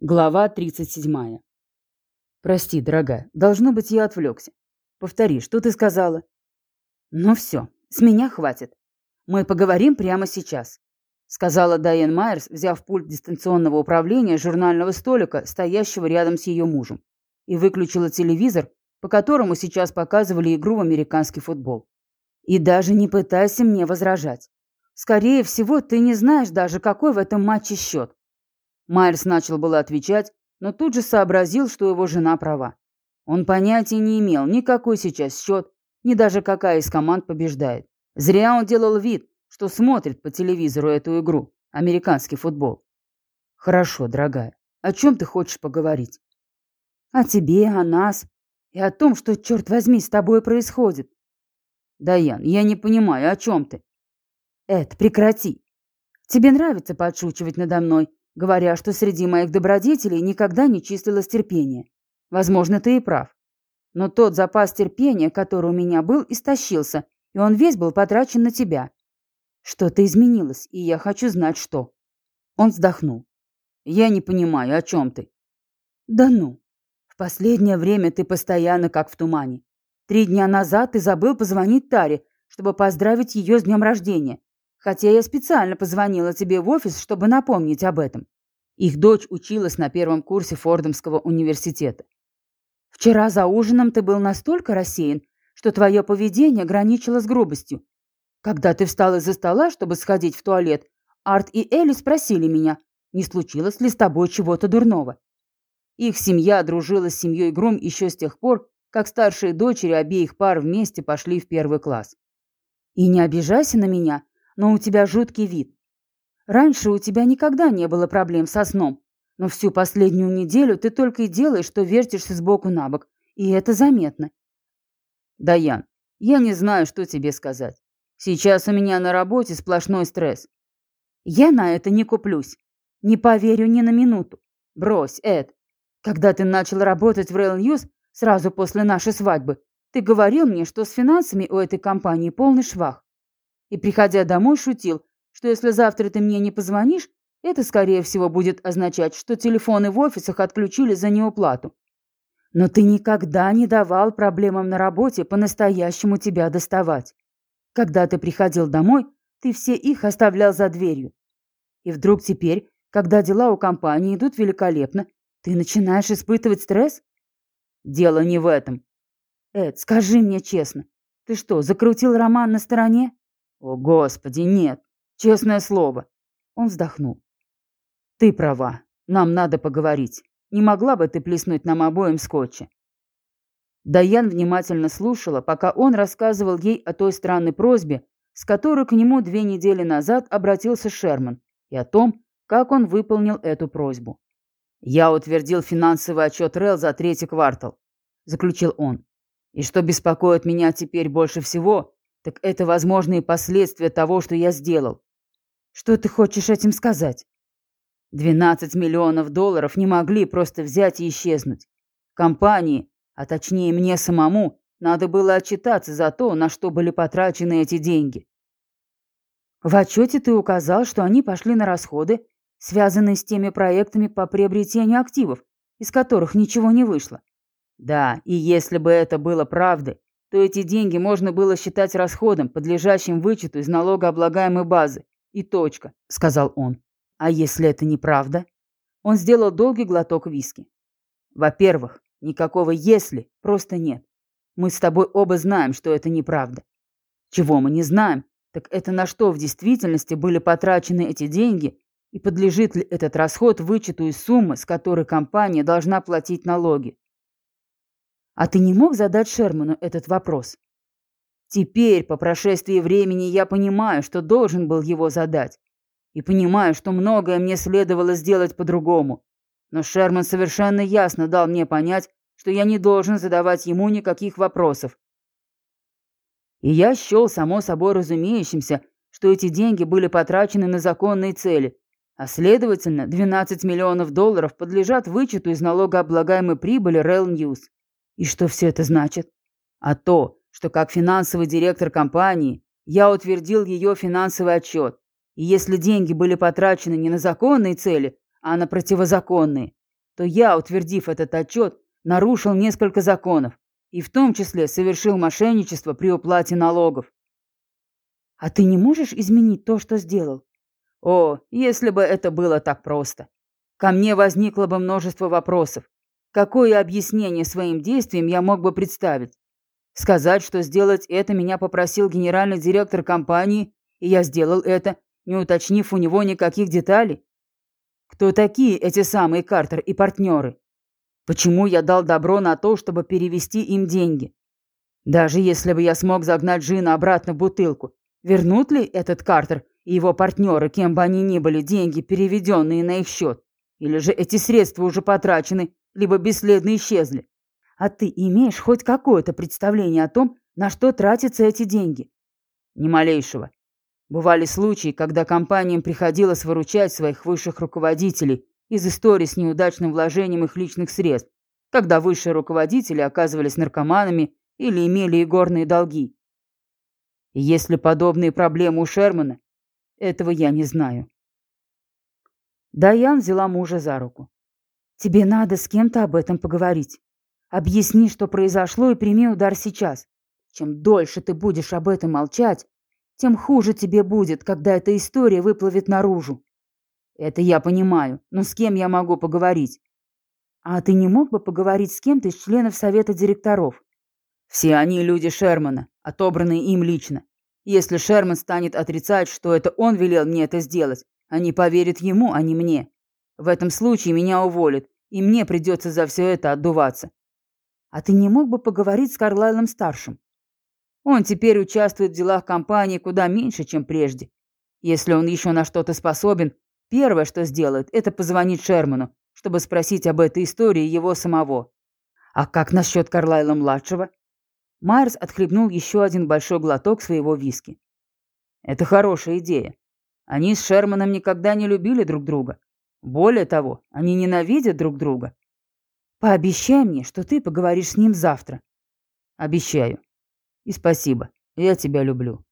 Глава 37. Прости, дорогая, должно быть, я отвлекся. Повтори, что ты сказала? Ну все, с меня хватит. Мы поговорим прямо сейчас, сказала Дайан Майерс, взяв пульт дистанционного управления журнального столика, стоящего рядом с ее мужем, и выключила телевизор, по которому сейчас показывали игру в американский футбол. И даже не пытайся мне возражать. Скорее всего, ты не знаешь даже, какой в этом матче счет. Майерс начал было отвечать, но тут же сообразил, что его жена права. Он понятия не имел, никакой сейчас счет, ни даже какая из команд побеждает. Зря он делал вид, что смотрит по телевизору эту игру, американский футбол. Хорошо, дорогая, о чем ты хочешь поговорить? О тебе, о нас и о том, что, черт возьми, с тобой происходит. Даян, я не понимаю, о чем ты? Эд, прекрати. Тебе нравится подшучивать надо мной, говоря, что среди моих добродетелей никогда не числилось терпение. Возможно, ты и прав. Но тот запас терпения, который у меня был, истощился, и он весь был потрачен на тебя. Что-то изменилось, и я хочу знать, что. Он вздохнул. Я не понимаю, о чем ты. Да ну. В последнее время ты постоянно как в тумане. Три дня назад ты забыл позвонить Таре, чтобы поздравить ее с днем рождения. Хотя я специально позвонила тебе в офис, чтобы напомнить об этом. Их дочь училась на первом курсе Фордомского университета. Вчера за ужином ты был настолько рассеян, что твое поведение граничило с грубостью. Когда ты встал из-за стола, чтобы сходить в туалет, Арт и Элли спросили меня, не случилось ли с тобой чего-то дурного. Их семья дружила с семьей Грум еще с тех пор, как старшие дочери обеих пар вместе пошли в первый класс. И не обижайся на меня, но у тебя жуткий вид. Раньше у тебя никогда не было проблем со сном, но всю последнюю неделю ты только и делаешь, что вертишься сбоку на бок, и это заметно. Даян, я не знаю, что тебе сказать. Сейчас у меня на работе сплошной стресс. Я на это не куплюсь. Не поверю ни на минуту. Брось, Эд. Когда ты начал работать в Rail News сразу после нашей свадьбы, ты говорил мне, что с финансами у этой компании полный швах и, приходя домой, шутил, что если завтра ты мне не позвонишь, это, скорее всего, будет означать, что телефоны в офисах отключили за неуплату. Но ты никогда не давал проблемам на работе по-настоящему тебя доставать. Когда ты приходил домой, ты все их оставлял за дверью. И вдруг теперь, когда дела у компании идут великолепно, ты начинаешь испытывать стресс? Дело не в этом. Эд, скажи мне честно, ты что, закрутил роман на стороне? «О, Господи, нет! Честное слово!» Он вздохнул. «Ты права. Нам надо поговорить. Не могла бы ты плеснуть нам обоим скотча?» Даян внимательно слушала, пока он рассказывал ей о той странной просьбе, с которой к нему две недели назад обратился Шерман, и о том, как он выполнил эту просьбу. «Я утвердил финансовый отчет РЭЛ за третий квартал», – заключил он. «И что беспокоит меня теперь больше всего, так это возможные последствия того, что я сделал. Что ты хочешь этим сказать? 12 миллионов долларов не могли просто взять и исчезнуть. Компании, а точнее мне самому, надо было отчитаться за то, на что были потрачены эти деньги. В отчете ты указал, что они пошли на расходы, связанные с теми проектами по приобретению активов, из которых ничего не вышло. Да, и если бы это было правдой, то эти деньги можно было считать расходом, подлежащим вычету из налогооблагаемой базы. И точка, сказал он. А если это неправда? Он сделал долгий глоток виски. Во-первых, никакого «если» просто нет. Мы с тобой оба знаем, что это неправда. Чего мы не знаем, так это на что в действительности были потрачены эти деньги и подлежит ли этот расход вычету из суммы, с которой компания должна платить налоги. А ты не мог задать Шерману этот вопрос? Теперь, по прошествии времени, я понимаю, что должен был его задать. И понимаю, что многое мне следовало сделать по-другому. Но Шерман совершенно ясно дал мне понять, что я не должен задавать ему никаких вопросов. И я счел само собой разумеющимся, что эти деньги были потрачены на законные цели, а следовательно, 12 миллионов долларов подлежат вычету из налогооблагаемой прибыли Rail News. И что все это значит? А то, что как финансовый директор компании я утвердил ее финансовый отчет. И если деньги были потрачены не на законные цели, а на противозаконные, что я, утвердив этот отчет, нарушил несколько законов и в том числе совершил мошенничество при уплате налогов. А ты не можешь изменить то, что сделал? О, если бы это было так просто. Ко мне возникло бы множество вопросов. Какое объяснение своим действиям я мог бы представить? Сказать, что сделать это меня попросил генеральный директор компании, и я сделал это, не уточнив у него никаких деталей? Кто такие эти самые Картер и партнеры? Почему я дал добро на то, чтобы перевести им деньги? Даже если бы я смог загнать Джина обратно в бутылку, вернут ли этот Картер и его партнеры, кем бы они ни были, деньги, переведенные на их счет? Или же эти средства уже потрачены, либо бесследно исчезли? А ты имеешь хоть какое-то представление о том, на что тратятся эти деньги? Ни малейшего. Бывали случаи, когда компаниям приходилось выручать своих высших руководителей из истории с неудачным вложением их личных средств, когда высшие руководители оказывались наркоманами или имели игорные долги. И если подобные проблемы у Шермана, этого я не знаю. Даян взяла мужа за руку. «Тебе надо с кем-то об этом поговорить. Объясни, что произошло, и прими удар сейчас. Чем дольше ты будешь об этом молчать, тем хуже тебе будет, когда эта история выплывет наружу. Это я понимаю, но с кем я могу поговорить? А ты не мог бы поговорить с кем-то из членов совета директоров? Все они люди Шермана, отобранные им лично. Если Шерман станет отрицать, что это он велел мне это сделать, они поверят ему, а не мне. В этом случае меня уволят, и мне придется за все это отдуваться. А ты не мог бы поговорить с Карлайлом-старшим? Он теперь участвует в делах компании куда меньше, чем прежде. Если он еще на что-то способен, Первое, что сделает, это позвонить Шерману, чтобы спросить об этой истории его самого. А как насчет Карлайла-младшего? Майерс отхлебнул еще один большой глоток своего виски. Это хорошая идея. Они с Шерманом никогда не любили друг друга. Более того, они ненавидят друг друга. Пообещай мне, что ты поговоришь с ним завтра. Обещаю. И спасибо. Я тебя люблю.